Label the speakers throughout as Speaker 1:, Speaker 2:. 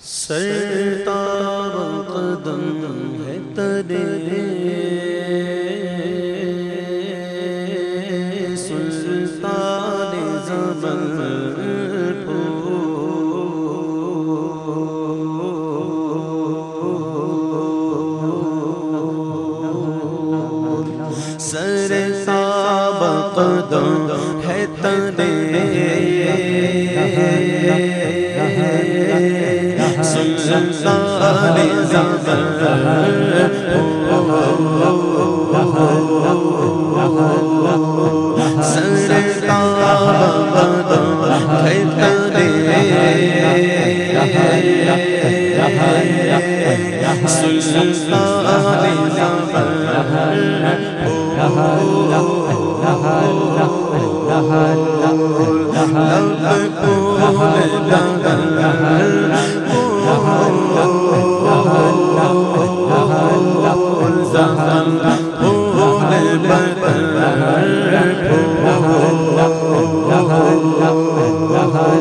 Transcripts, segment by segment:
Speaker 1: سرتاب قدم ہے ترے سلطان زمن سرتاب قدم سلطان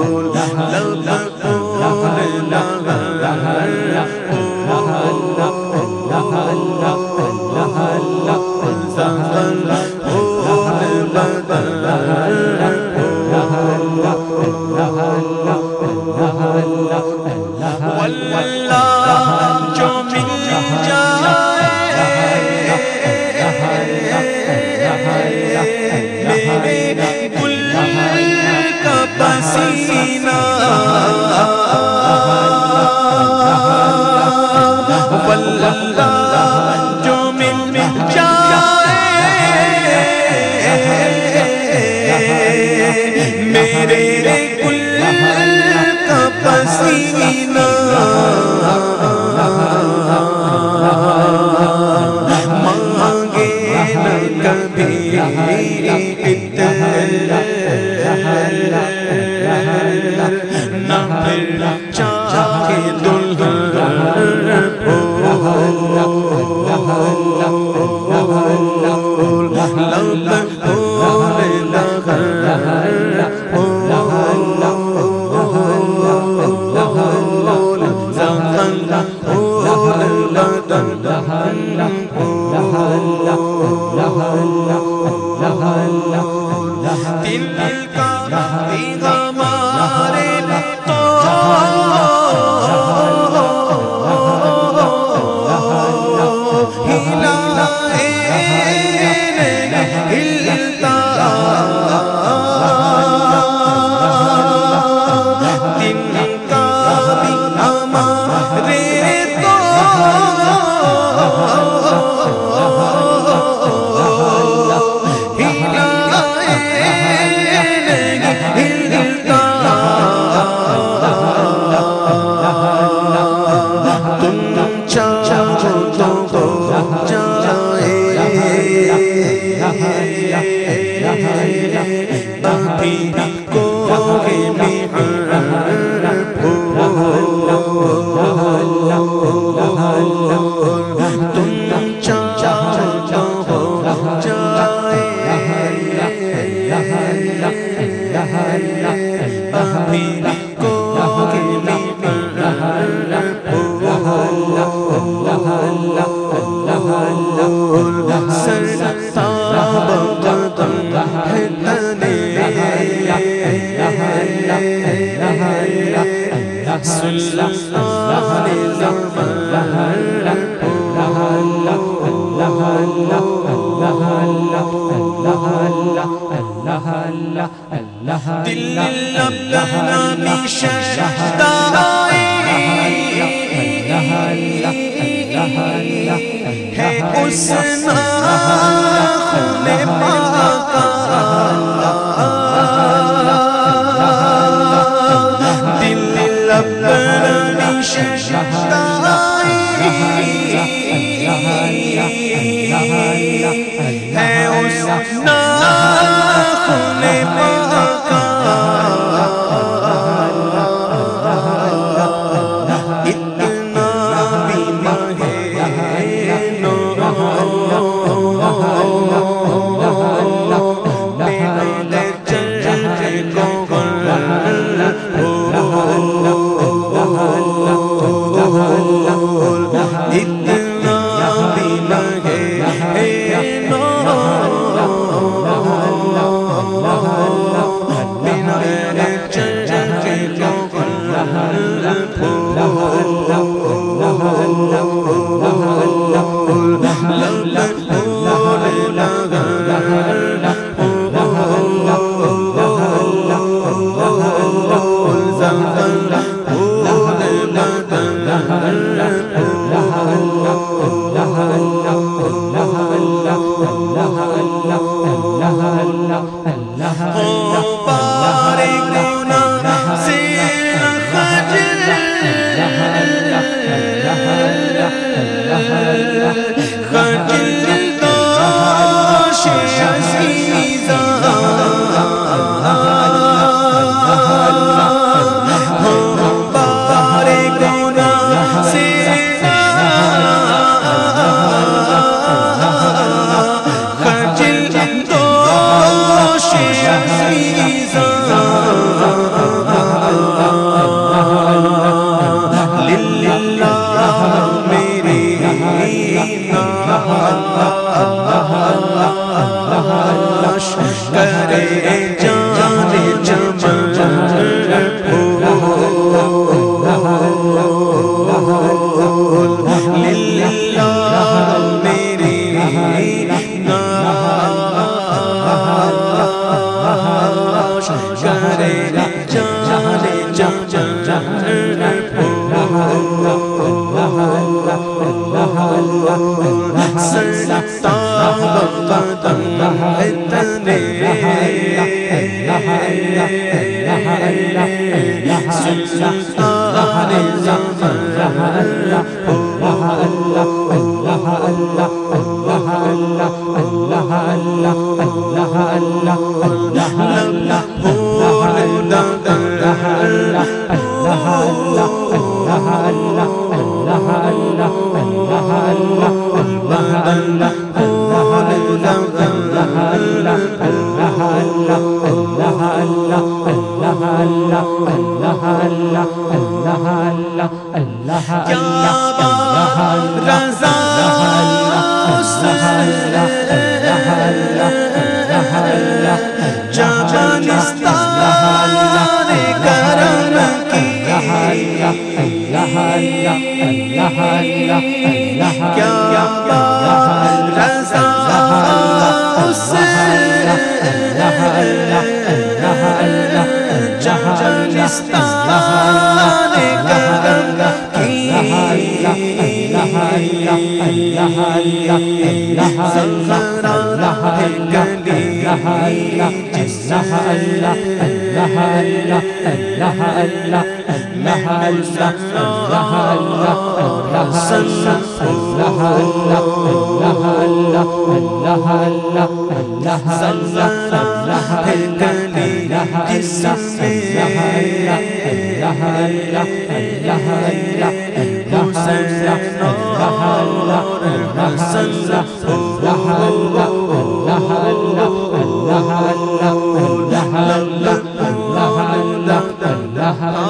Speaker 1: قدم جو مل جائے۔ میرے گل کا پسینہ۔ مانگے نہ کبھی چاہو ہے تنے سلطان دل اپنا ہے اس ناخن پاکا۔ ہے اس اللہ اللہ اللہ اللہ اللہ اللہ کیا بات رضا جانستان اللہ
Speaker 2: اللہ